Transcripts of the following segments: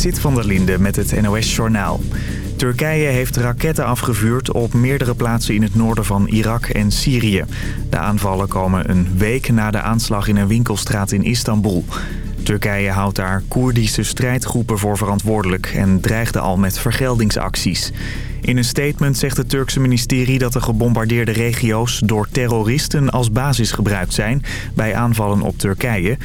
Sit van der Linde met het NOS-journaal. Turkije heeft raketten afgevuurd op meerdere plaatsen in het noorden van Irak en Syrië. De aanvallen komen een week na de aanslag in een winkelstraat in Istanbul. Turkije houdt daar Koerdische strijdgroepen voor verantwoordelijk en dreigde al met vergeldingsacties. In een statement zegt het Turkse ministerie dat de gebombardeerde regio's door terroristen als basis gebruikt zijn bij aanvallen op Turkije.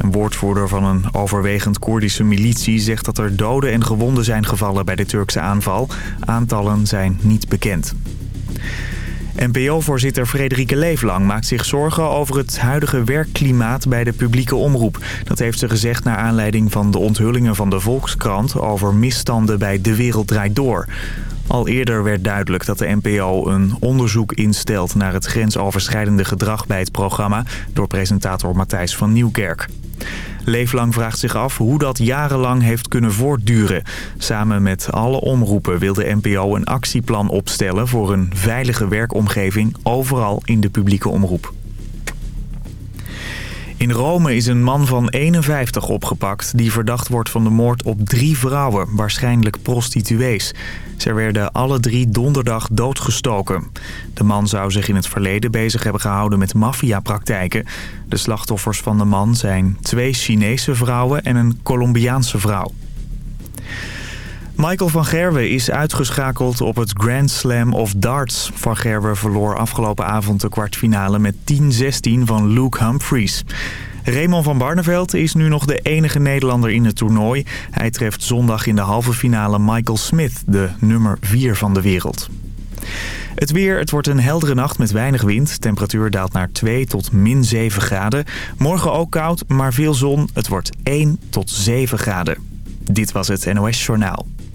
Een woordvoerder van een overwegend Koerdische militie zegt dat er doden en gewonden zijn gevallen bij de Turkse aanval. Aantallen zijn niet bekend. NPO-voorzitter Frederike Leeflang maakt zich zorgen over het huidige werkklimaat bij de publieke omroep. Dat heeft ze gezegd naar aanleiding van de onthullingen van de Volkskrant over misstanden bij De Wereld Draait Door. Al eerder werd duidelijk dat de NPO een onderzoek instelt naar het grensoverschrijdende gedrag bij het programma door presentator Matthijs van Nieuwkerk. Leeflang vraagt zich af hoe dat jarenlang heeft kunnen voortduren. Samen met alle omroepen wil de NPO een actieplan opstellen voor een veilige werkomgeving overal in de publieke omroep. In Rome is een man van 51 opgepakt die verdacht wordt van de moord op drie vrouwen, waarschijnlijk prostituees. Ze werden alle drie donderdag doodgestoken. De man zou zich in het verleden bezig hebben gehouden met maffiapraktijken. De slachtoffers van de man zijn twee Chinese vrouwen en een Colombiaanse vrouw. Michael van Gerwen is uitgeschakeld op het Grand Slam of Darts. Van Gerwen verloor afgelopen avond de kwartfinale met 10-16 van Luke Humphries. Raymond van Barneveld is nu nog de enige Nederlander in het toernooi. Hij treft zondag in de halve finale Michael Smith, de nummer 4 van de wereld. Het weer, het wordt een heldere nacht met weinig wind. Temperatuur daalt naar 2 tot min 7 graden. Morgen ook koud, maar veel zon. Het wordt 1 tot 7 graden. Dit was het NOS Journaal.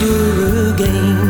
Her again.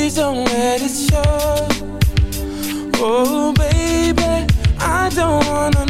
Please don't let it show. Oh, baby, I don't wanna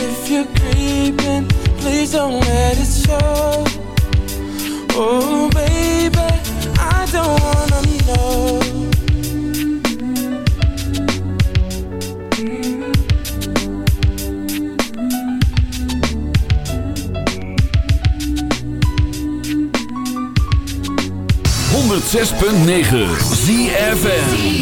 you're creeping, please don't let it show. Oh, baby, I don't wanna know. Zes punt negen ZFM.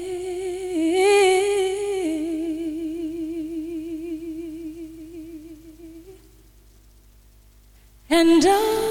And I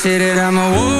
say that I'm a wolf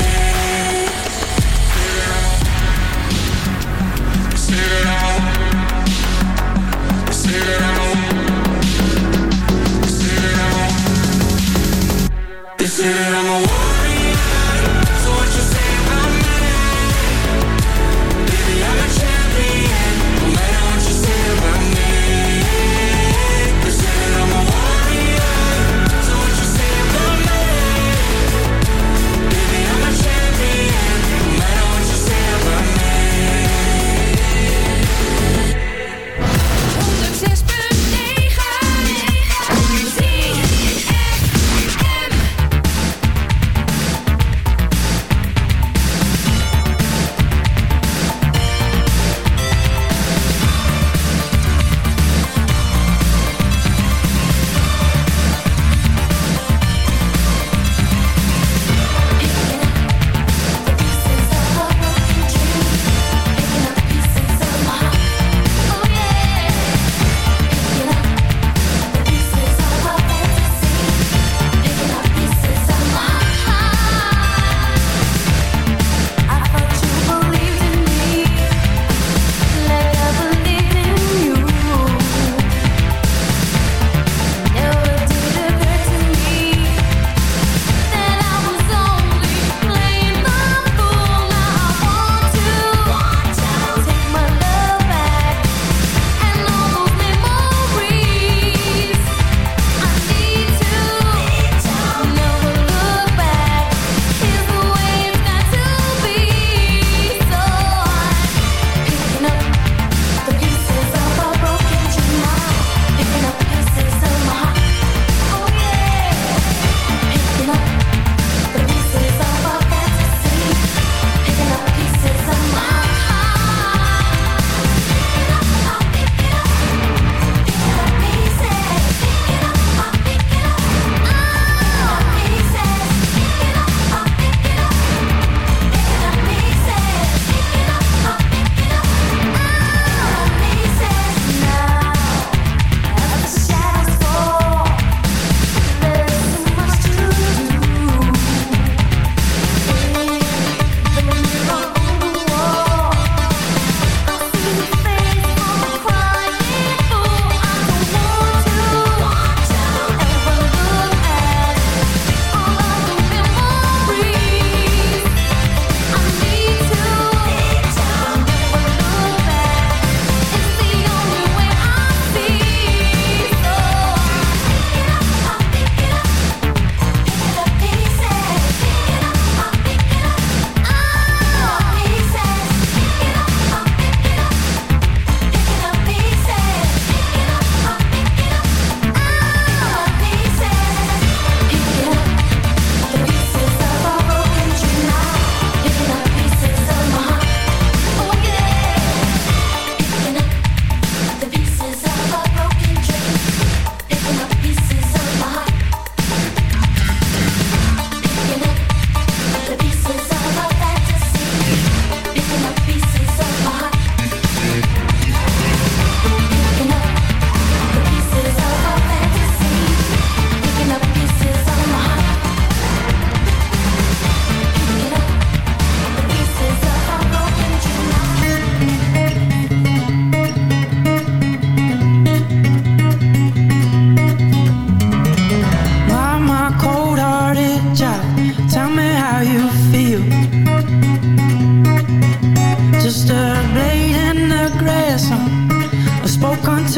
Say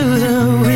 to the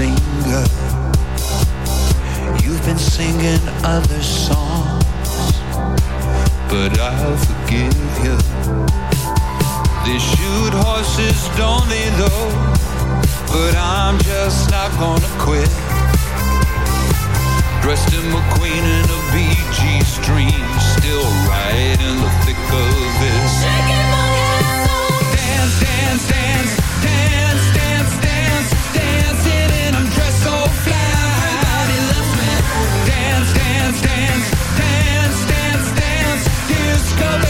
singer. You've been singing other songs, but I'll forgive you. They shoot horses, don't they, though? But I'm just not gonna quit. Dressed in McQueen and a BG stream, still right in the thick of this. Shaking my ass off. Oh. Dance, dance, dance, dance, dance. go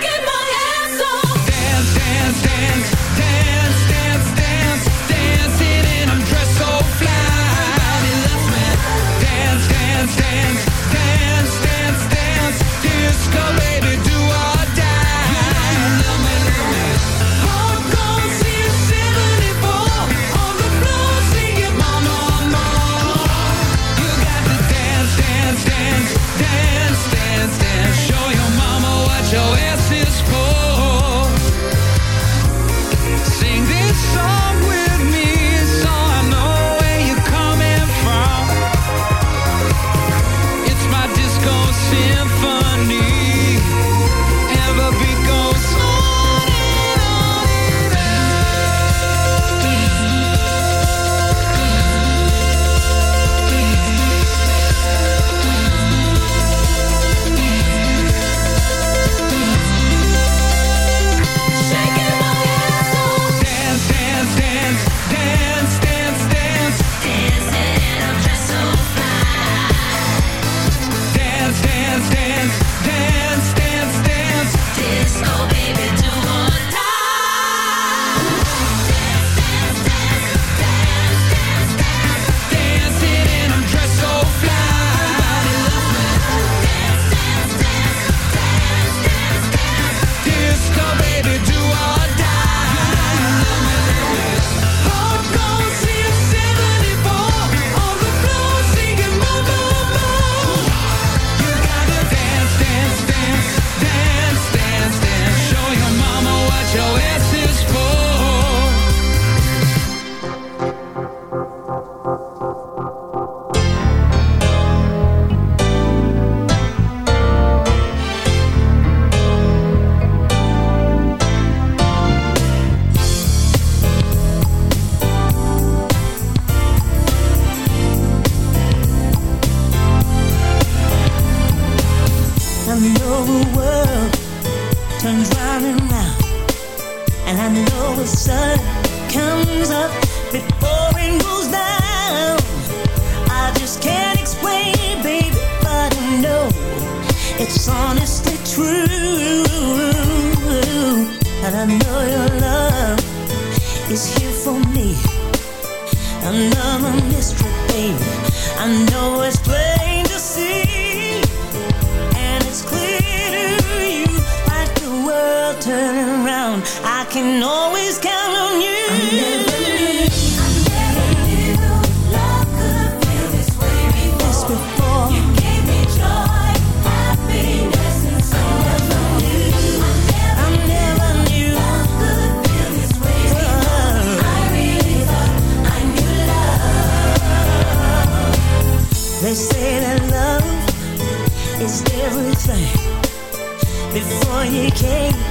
the sun comes up before you came